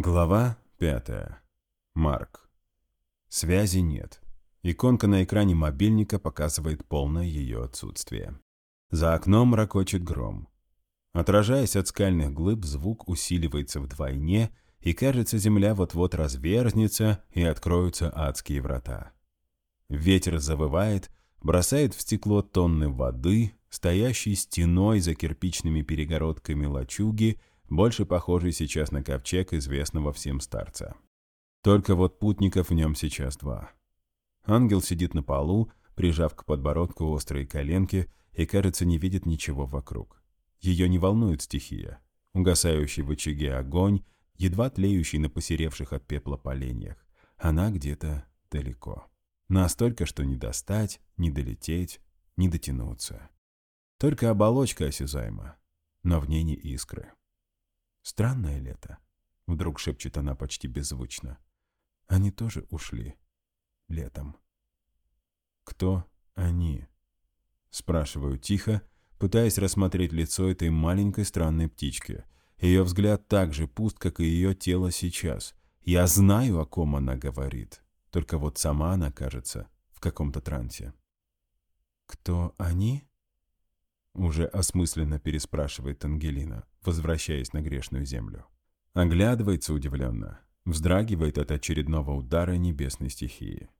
Глава пятая. Марк. Связи нет. Иконка на экране мобильника показывает полное ее отсутствие. За окном ракочет гром. Отражаясь от скальных глыб, звук усиливается вдвойне, и кажется, земля вот-вот разверзнется, и откроются адские врата. Ветер завывает, бросает в стекло тонны воды, стоящей стеной за кирпичными перегородками лачуги, больше похожий сейчас на ковчег известного всем старца. Только вот путников в нем сейчас два. Ангел сидит на полу, прижав к подбородку острые коленки, и, кажется, не видит ничего вокруг. Ее не волнует стихия. Угасающий в очаге огонь, едва тлеющий на посеревших от пепла поленьях. Она где-то далеко. Настолько, что не достать, не долететь, не дотянуться. Только оболочка осязаема, но в ней не искры. Странное лето. Вдруг шепчет она почти беззвучно. Они тоже ушли. Летом. Кто они? Спрашиваю тихо, пытаясь рассмотреть лицо этой маленькой странной птички. Ее взгляд так же пуст, как и ее тело сейчас. Я знаю, о ком она говорит. Только вот сама она, кажется, в каком-то трансе. «Кто они?» Уже осмысленно переспрашивает Ангелина, возвращаясь на грешную землю. Оглядывается удивленно, вздрагивает от очередного удара небесной стихии.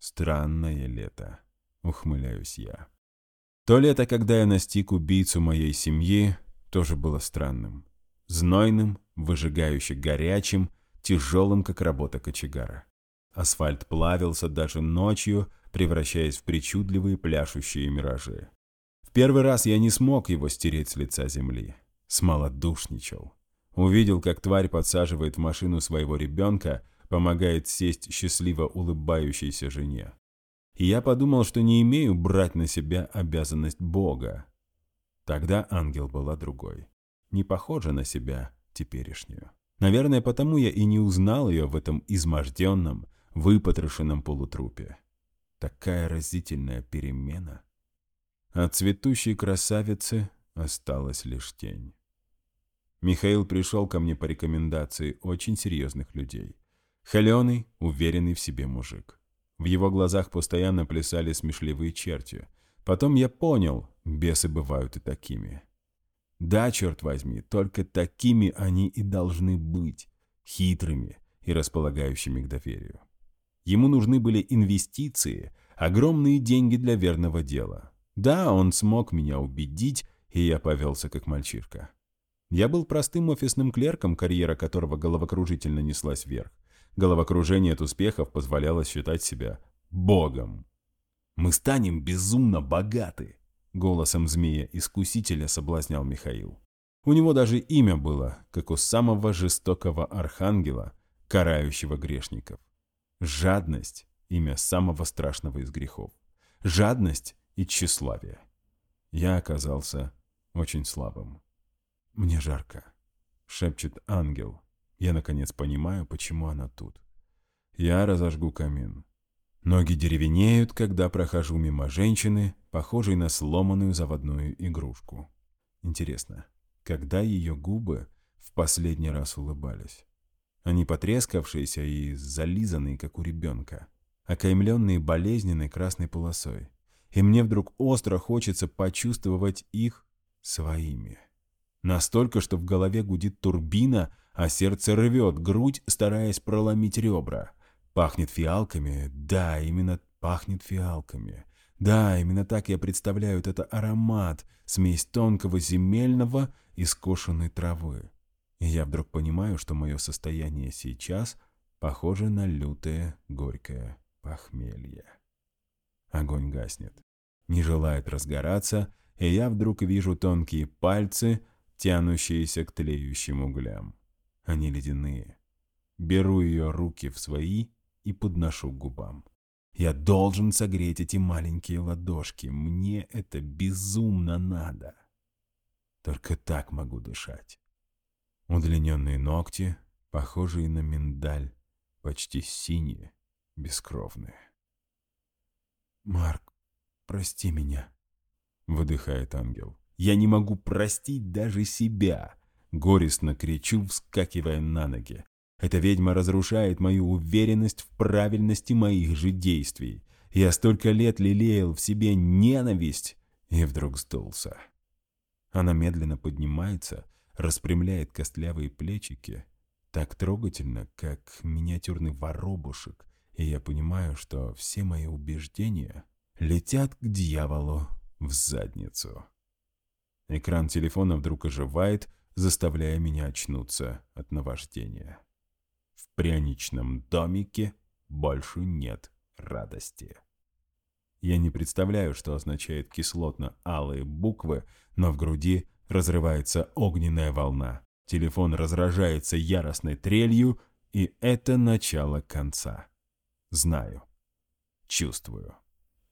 «Странное лето», — ухмыляюсь я. То лето, когда я настиг убийцу моей семьи, тоже было странным. Знойным, выжигающе горячим, тяжелым, как работа кочегара. Асфальт плавился даже ночью, превращаясь в причудливые пляшущие миражи первый раз я не смог его стереть с лица земли. Смолодушничал. Увидел, как тварь подсаживает в машину своего ребенка, помогает сесть счастливо улыбающейся жене. И я подумал, что не имею брать на себя обязанность Бога. Тогда ангел была другой. Не похожа на себя теперешнюю. Наверное, потому я и не узнал ее в этом изможденном, выпотрошенном полутрупе. Такая разительная перемена. От цветущей красавицы осталась лишь тень. Михаил пришел ко мне по рекомендации очень серьезных людей. Холеный, уверенный в себе мужик. В его глазах постоянно плясали смешливые черти. Потом я понял, бесы бывают и такими. Да, черт возьми, только такими они и должны быть. Хитрыми и располагающими к доверию. Ему нужны были инвестиции, огромные деньги для верного дела. Да, он смог меня убедить, и я повелся как мальчишка. Я был простым офисным клерком, карьера которого головокружительно неслась вверх. Головокружение от успехов позволяло считать себя богом. «Мы станем безумно богаты!» — голосом змея-искусителя соблазнял Михаил. У него даже имя было, как у самого жестокого архангела, карающего грешников. Жадность — имя самого страшного из грехов. Жадность и тщеславие. Я оказался очень слабым. «Мне жарко», — шепчет ангел. Я, наконец, понимаю, почему она тут. Я разожгу камин. Ноги деревенеют, когда прохожу мимо женщины, похожей на сломанную заводную игрушку. Интересно, когда ее губы в последний раз улыбались? Они потрескавшиеся и зализанные, как у ребенка, окаймленные болезненной красной полосой и мне вдруг остро хочется почувствовать их своими. Настолько, что в голове гудит турбина, а сердце рвет грудь, стараясь проломить ребра. Пахнет фиалками, да, именно пахнет фиалками. Да, именно так я представляю этот аромат, смесь тонкого земельного и скошенной травы. И я вдруг понимаю, что мое состояние сейчас похоже на лютое горькое похмелье. Огонь гаснет не желает разгораться, и я вдруг вижу тонкие пальцы, тянущиеся к тлеющим углям. Они ледяные. Беру ее руки в свои и подношу к губам. Я должен согреть эти маленькие ладошки. Мне это безумно надо. Только так могу дышать. Удлиненные ногти, похожие на миндаль, почти синие, бескровные. «Марк, «Прости меня», — выдыхает ангел. «Я не могу простить даже себя», — Горестно кричу, вскакивая на ноги. Эта ведьма разрушает мою уверенность в правильности моих же действий. Я столько лет лелеял в себе ненависть, и вдруг сдулся. Она медленно поднимается, распрямляет костлявые плечики, так трогательно, как миниатюрный воробушек, и я понимаю, что все мои убеждения летят к дьяволу в задницу. Экран телефона вдруг оживает, заставляя меня очнуться от наваждения. В пряничном домике больше нет радости. Я не представляю, что означает кислотно-алые буквы, но в груди разрывается огненная волна. Телефон разражается яростной трелью, и это начало конца. Знаю. Чувствую.